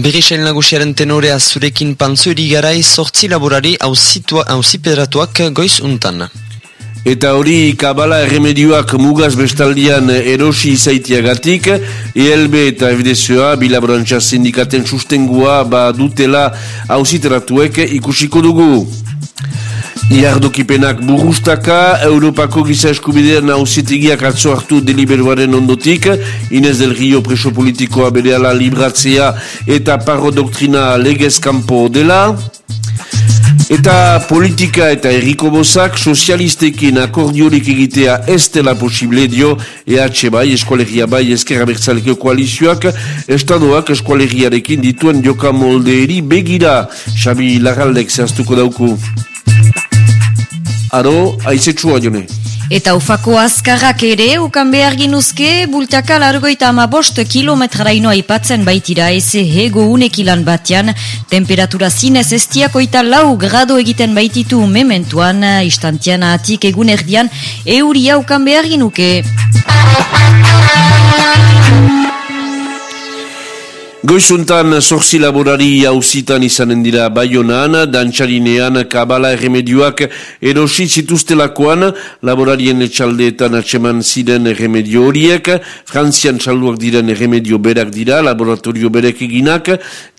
Berisail nagusiaren tenorea zurekin pantzueri garai sortzi laborari hauzipedratuak goiz untan. Eta hori kabala erremedioak mugaz bestaldian erosi izaitiagatik, ELB eta FDSOA bilaborantza sindikaten sustengua ba dutela hauziteratuek ikusiko dugu. Iardokipenak burrustaka, Europako giza eskubidean hausitegiak atzo hartu deliberuaren ondotik, Inez del Rio preso politikoa bereala libratzea eta parro doktrina legez kampo dela. Eta politika eta erriko bozak sozialistekin akordiorik egitea ez dela posible dio EH bai, eskualegia bai, eskerra bertzaleko koalizioak, estadoak eskualegiarekin dituen joka moldeeri begira, Xabi Larraldek zehaztuko dauku. Aro, aizetxua jone. Eta ufako azkarrak ere, ukan behar ginuzke, bultaka largoita ama bost kilometraraino aipatzen baitira, eze hego unekilan batean, temperatura zinez estiako eta lau grado egiten baititu mementuan, istantian atik egun erdian, euria ukan behar ginuke. Goizuntan zorzi laborari hauzitan izanen dira baionan, dantxarinean kabala erremedioak erosi zituztelakoan, laborarien etxaldeetan atseman ziren erremedio horiek, frantzian txalduak diren erremedio berak dira, laboratorio berek eginak,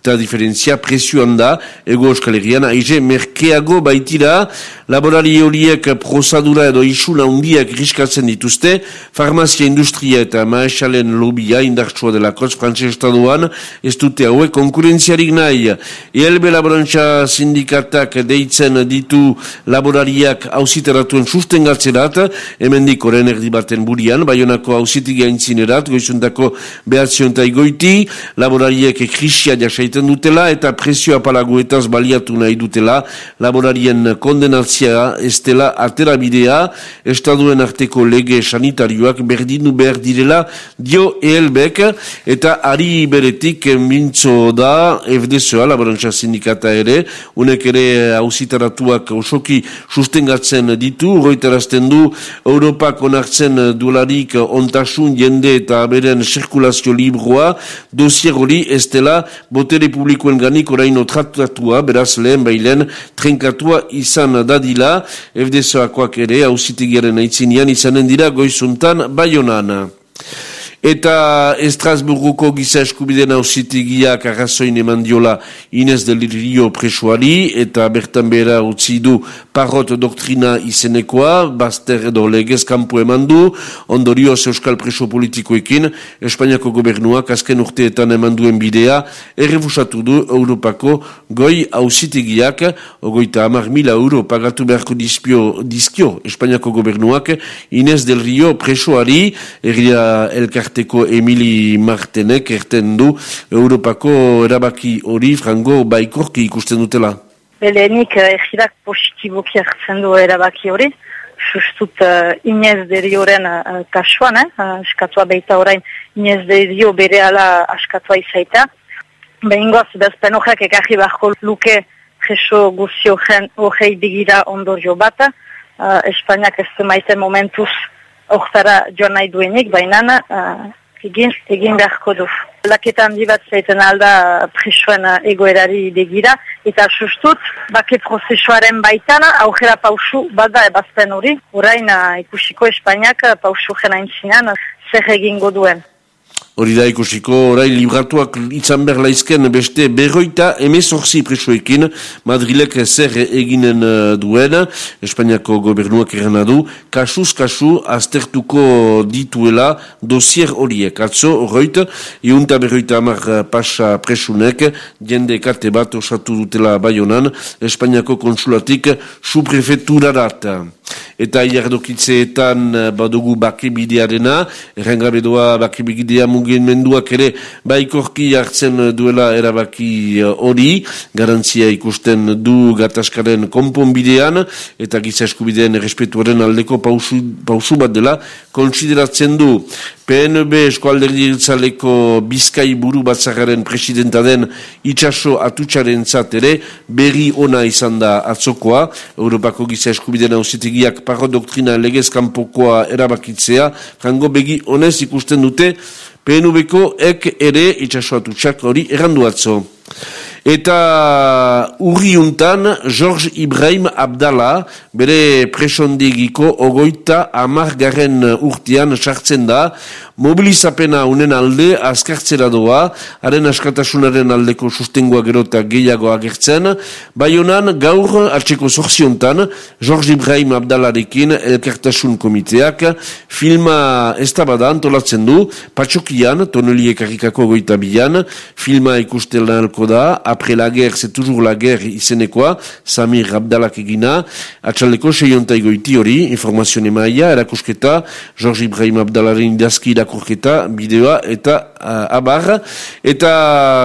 eta diferentzia presioan da, ego euskal herrian, aize merkeago baitira, laborari horiek prozadura edo isuna undiak riskatzen dituzte, farmazia industria eta maesalen lobia indartsua dela koz frantzia estadoan, ez dute haue konkurentziarik nahi. ELB laborantza sindikatak deitzen ditu laborariak hausiteratuen sustengatzerat, hemen dikoren erdi baten burian, baionako hausitik gaintzinerat, goizuntako behatzionta igoiti, laborariek krisia jasait egiten dutela eta presio apalaguetaz baliatu nahi dutela laborarien kondenatzia ez dela atera bidea. Estaduen arteko lege sanitarioak berdinu behar direla dio ELBek. Eta ari beretik mintzo da FDSOA laborantza sindikata ere. Unek ere hausitaratuak osoki sustengatzen ditu. Roitarazten du Europak onartzen dularik ontasun jende eta beren zirkulazio libroa dosier hori ez dela botere publikoen ganik oraino tratatua, beraz lehen bailen, trenkatua izan dadila, FDSoakoak ere, hausitegiaren aitzinean izanen dira goizuntan baionana. Eta Estrasburguko giza eskubideen hausitegiak arrazoin eman diola Inez del Rio presoari eta bertan behera utzi du parrot doktrina izenekoa, bazter edo legez kampu eman du, ondorioz euskal preso politikoekin, Espainiako gobernuak azken urteetan eman duen bidea, errefusatu du Europako goi hausitegiak, ogoita amar mila euro pagatu beharko dizpio, dizkio Espainiako gobernuak Inez del Rio presoari, erria elkar arteko Emili Martenek erten du Europako erabaki hori frango baikorki ikusten dutela. Belenik eh, positiboki hartzen du erabaki hori. Justut uh, Inez Derioren uh, kasuan, eh? eskatua beita orain Inez Derio bere ala askatua izaita. Behingoaz, bezpen horrek ekarri barko luke jeso guzio horrei digira ondorio bat. Uh, Espainiak ez maite momentuz hortara joan nahi duenik, baina uh, egin, egin beharko du. Laketa handi bat zaiten alda presoen egoerari degira, eta sustut, bake prozesuaren baitana, aurrera pausu bada ebazten hori, orain ikusiko Espainiak pausu jena intzinean, zer egingo duen. Hori da ikusiko, orai libratuak izan behar laizken beste berroita emezorzi presoekin Madrilek zer eginen uh, duen, Espainiako gobernuak erana du, kasuz kasu aztertuko dituela dosier horiek. Atzo, horreit, iunta berroita amar uh, pasa presunek, jende kate bat osatu dutela baionan, Espainiako konsulatik suprefeturarat eta iardokitzeetan eh, badugu bakibidearena, errengabedoa bakibidea mugen menduak ere baikorki hartzen duela erabaki eh, hori, garantzia ikusten du gataskaren konponbidean, eta giza eskubideen errespetuaren aldeko pausu, pausu bat dela, konsideratzen du. PNB eskualderdi itzaleko bizkai buru batzakaren presidenta den itxaso atutxaren zatere, berri ona izan da atzokoa, Europako giza eskubideen hausetegi epaitegiak parodoktrina legezkanpokoa erabakitzea, frango begi honez ikusten dute, PNB-ko ek ere itxasuatu txak hori erranduatzo. Eta urriuntan George Ibrahim Abdala bere presondigiko ogoita amargarren urtean sartzen da. Mobilizapena unen alde azkartzera doa, haren askatasunaren aldeko sustengoa gerota gehiago agertzen, bai honan gaur hartzeko zorziontan George Ibrahim Abdalarekin elkartasun komiteak filma ez tabada antolatzen du, patxokian, toneliek harrikako goita bilan, filma ikustelan alko da, apre la guerre, c'est toujours la guerre izenekoa, Samir Abdalak egina, atxaleko seionta egoiti hori, informazio emaia, erakusketa, George Ibrahim Abdalaren idazki irakurketa, bideoa eta uh, abar, eta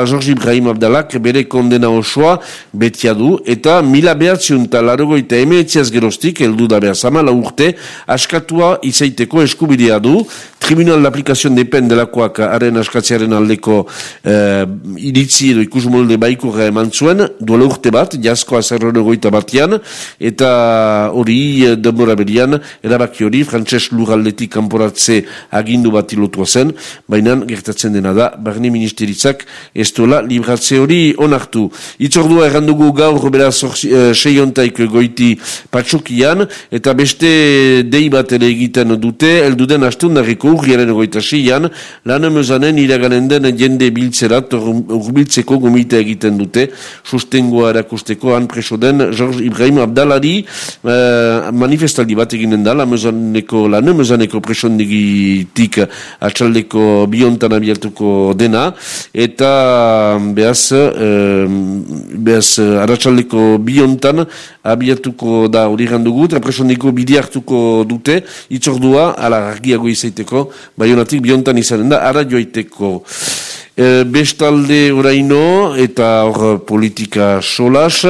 George Ibrahim Abdalak bere kondena osoa betia du, eta mila talarogo eta emeetziaz gerostik, eldu da behar zama, la urte, askatua izaiteko eskubidea du, tribunal d'aplikazion depen delakoak haren askatziaren aldeko uh, iritzi edo ikus molde baikurra eman zuen, duela urte bat, jasko azerroen egoita batian, eta hori eh, denbora berian, erabaki hori, frantses luraldetik kanporatze agindu bat ilotua zen, baina gertatzen dena da, barne ministeritzak ez duela libratze hori onartu. Itzordua errandugu gaur bera uh, seiontaik goiti patxokian, eta beste dei bat ere egiten dute, elduden astundareko urriaren egoita seian, lan emezanen iraganen den jende biltzerat urbiltzeko gomite egiten dute, sustengoa erakusteko. Han preso den George Ibrahim Abdalari uh, manifestaldi bat eginen da, lan emezaneko, lan emezaneko presondigitik atxaldeko biontan abiatuko dena, eta behaz, uh, behaz, aratxaldeko biontan abiatuko da. Hori gandugu, eta presondiko bidi hartuko dute, itzordua, ala argiago izaiteko, baionatik biontan izanen da, ara joaiteko. E, bestalde oraino eta hor politika solas,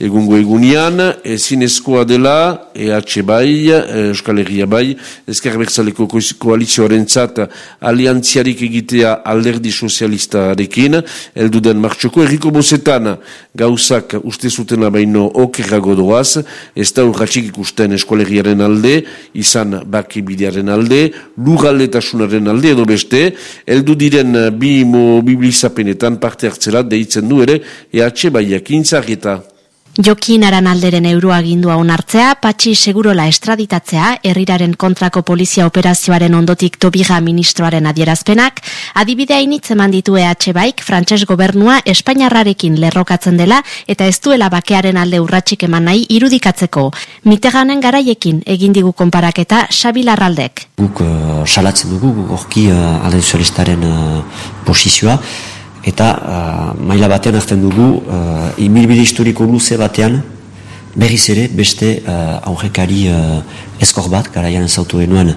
egungo egunean, ezinezkoa dela, EH bai, Euskal Herria bai, Ezker Bertzaleko koalizioaren zat, aliantziarik egitea alderdi sozialistarekin, elduden martxoko, erriko bozetan gauzak uste zutena baino okerrago doaz, ez da urratxik ikusten eskolegiaren alde, izan baki bidearen alde, lugaldetasunaren alde edo beste, eldu diren bi mobilizapenetan parte hartzera deitzen du ere EH Baiakin zarreta. Jokin aran alderen euroagindua onartzea, patxi segurola estraditatzea, herriraren kontrako polizia operazioaren ondotik tobiga ministroaren adierazpenak, adibidea initzen manditu EH Baik, frantses gobernua Espainiarrarekin lerrokatzen dela eta ez duela bakearen alde urratxik eman nahi irudikatzeko. Miteganen garaiekin egin digu konparaketa Xabi Larraldek. Guk uh, salatzen dugu, guk orki uh, alde uh, posizioa, eta uh, maila batean hartzen dugu uh, imilbide historiko luze batean berriz ere beste uh, aurrekari uh, eskor bat, garaian ezautu genuen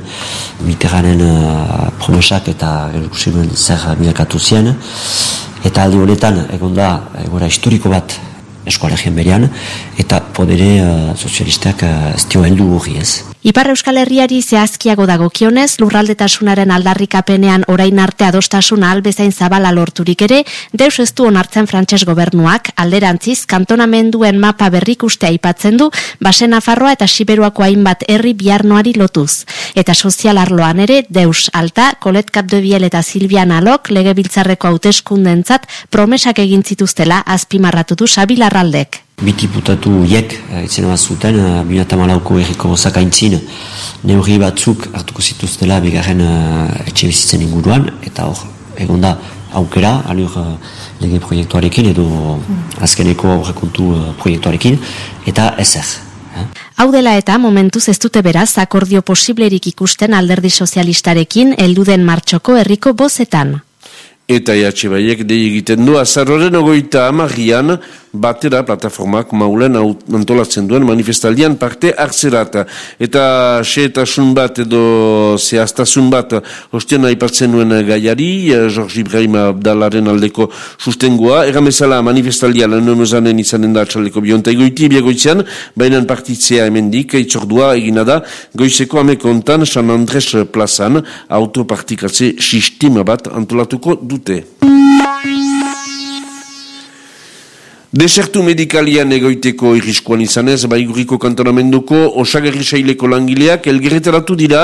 miteranen promesak eta gerukusen zer milakatu zien eta aldi honetan egon da egora historiko bat eskoalegien berean eta podere uh, sozialistak ez dio heldu hori ez. Ipar Euskal Herriari zehazkiago dagokionez, lurraldetasunaren aldarrikapenean orain arte adostasuna albezain zabala lorturik ere, deus ez du onartzen frantses gobernuak, alderantziz, kantonamenduen mapa berrikustea aipatzen du, basen afarroa eta siberuako hainbat herri biarnoari lotuz. Eta sozial arloan ere, deus alta, kolet kapdobiel eta silvian alok, lege biltzarreko hauteskundentzat, promesak egin zituztela azpimarratu du sabilarraldek bitiputatu hiek, itzen bat zuten, uh, binata malauko erriko zakaintzin, neurri batzuk hartuko zituztela bigarren uh, etxe bizitzen inguruan, eta hor, egon da, aukera, alur lege proiektuarekin edo azkeneko aurrekontu proiektuarekin, eta ezer. Eh? Hau dela eta momentuz ez dute beraz akordio posiblerik ikusten alderdi sozialistarekin elduden martxoko herriko bozetan. Eta EH Baiek dei egiten du, azarroren ogoita amarrian, batera plataformak maulen antolatzen duen manifestaldian parte hartzerat. Eta seetasun bat edo zehaztasun bat ostian aipatzen nuen gaiari, George Ibrahim Abdalaren aldeko sustengoa. Egan bezala manifestaldian lehen izanen da atxaleko bionta egoiti biagoitzean, baina partitzea hemendik, itzordua egina da, goizeko amekontan San Andres plazan autopartikatze sistema bat antolatuko du dute. Desertu medikalian egoiteko irriskoan izanez, baiguriko kantonamenduko osagarri saileko langileak elgerretaratu dira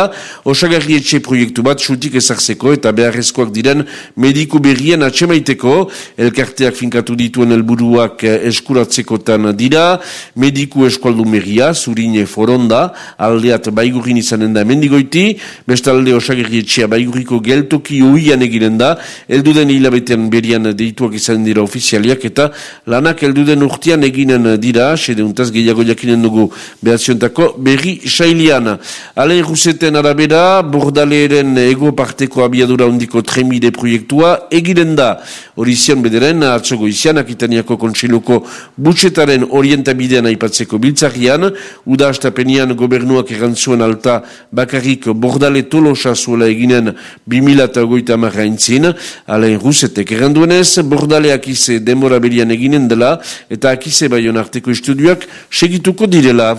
osagarri etxe proiektu bat sutik ezartzeko eta beharrezkoak diren mediku berrien atxemaiteko. Elkarteak finkatu dituen helburuak eskuratzekotan dira. Mediku eskualdu meria, zurine foronda aldeat baigurin izanen da mendigoiti, bestalde osagarri etxea baiguriko geltoki uian egiren da, elduden hilabetean berian deituak izan dira ofizialiak eta lanak heldu den urtean eginen dira, sede untaz gehiago jakinen dugu behatziontako, berri sailian. Ale ruseten arabera, bordaleeren ego parteko abiadura ondiko tremide proiektua, egiren da, horizian bederen, atzogo izian, akitaniako kontsiluko butxetaren orientabidean aipatzeko biltzarian, uda astapenian gobernuak erantzuen alta bakarrik bordale tolosa zuela eginen 2008 marra intzin, ale rusetek eranduenez, bordaleak ize demora berian eginen dela, eta akize baion arteko estudioak segituko direla.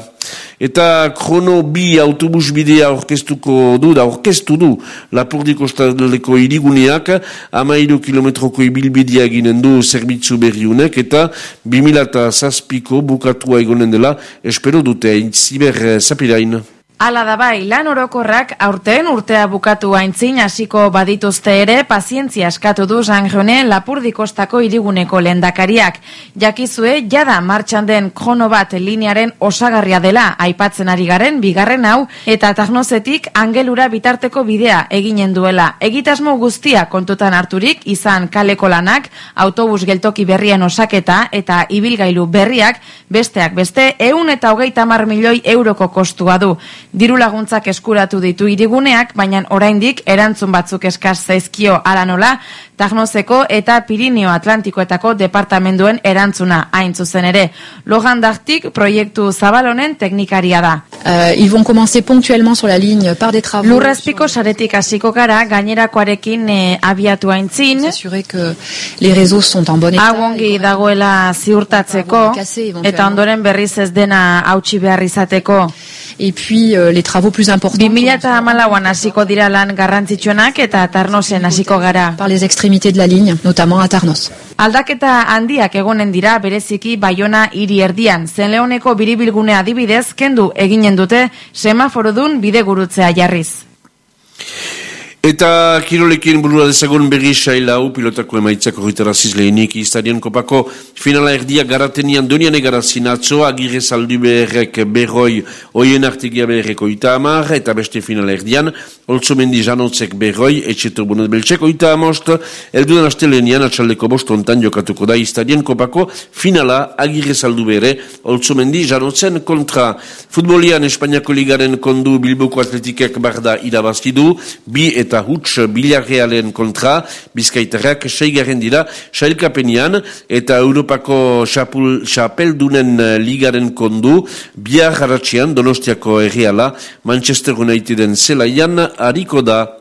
Eta krono bi autobus bidea orkestuko du, da orkestu du, lapurdiko estadeko iriguneak, amairu kilometroko ibilbidea ginen du zerbitzu berriunek, eta 2000 zazpiko bukatua egonen dela, espero dute, intziber zapirain. Ala da bai, lan orokorrak aurten urtea bukatu aintzin hasiko badituzte ere pazientzia eskatu du Sanjone Lapurdikostako iriguneko lendakariak. Jakizue, jada martxan den krono bat linearen osagarria dela aipatzen ari garen bigarren hau eta tagnozetik angelura bitarteko bidea eginen duela. Egitasmo guztia kontutan harturik izan kaleko lanak, autobus geltoki berrien osaketa eta ibilgailu berriak besteak beste eun eta hogeita mar milioi euroko kostua du. Diru laguntzak eskuratu ditu iriguneak, baina oraindik erantzun batzuk eskaz zaizkio ala nola, Tagnozeko eta Pirineo Atlantikoetako departamenduen erantzuna hain zuzen ere. Logan Dartik proiektu zabalonen teknikaria da. Uh, ils vont commencer ponctuellement sur la ligne par des travaux. Lurrezpiko saretik hasiko gara gainerakoarekin e, abiatu aintzin. S'assurer que les réseaux sont en bon état. Agongi dagoela ziurtatzeko eta ondoren berriz ez dena hautsi behar izateko. Et puis euh, les travaux plus importants. 2014an hasiko dira lan garrantzitsuenak eta Tarnosen hasiko gara. Par les extrémités de la ligne, notamment à Tarnos. Aldaketa handiak egonen dira bereziki Baiona hiri erdian. Zen Leoneko biribilgunea adibidez kendu eginen dute semaforodun bidegurutzea jarriz. Eta kirolekin burura dezagun berri sailau pilotako emaitzak horretaraziz lehenik iztadion kopako finala erdia garatenian donian egarazin atzo agire saldu beherrek berroi oien artegia beherreko ita amar eta beste finala erdian oltso mendi janotzek berroi etxeto bonet beltsek oita amost eldudan aste lehenian atxaldeko bost ontan jokatuko da iztadion kopako finala agire saldu behere oltso mendi janotzen kontra. Futbolian Espainiako ligaren kondu Bilboko atletikek barda irabazkidu bi eta eta huts bilarrealen kontra, bizkaitarrak seigaren dira, sailkapenian eta Europako xapeldunen ligaren kondu, biar haratxian donostiako erreala, Manchester Uniteden zelaian hariko da.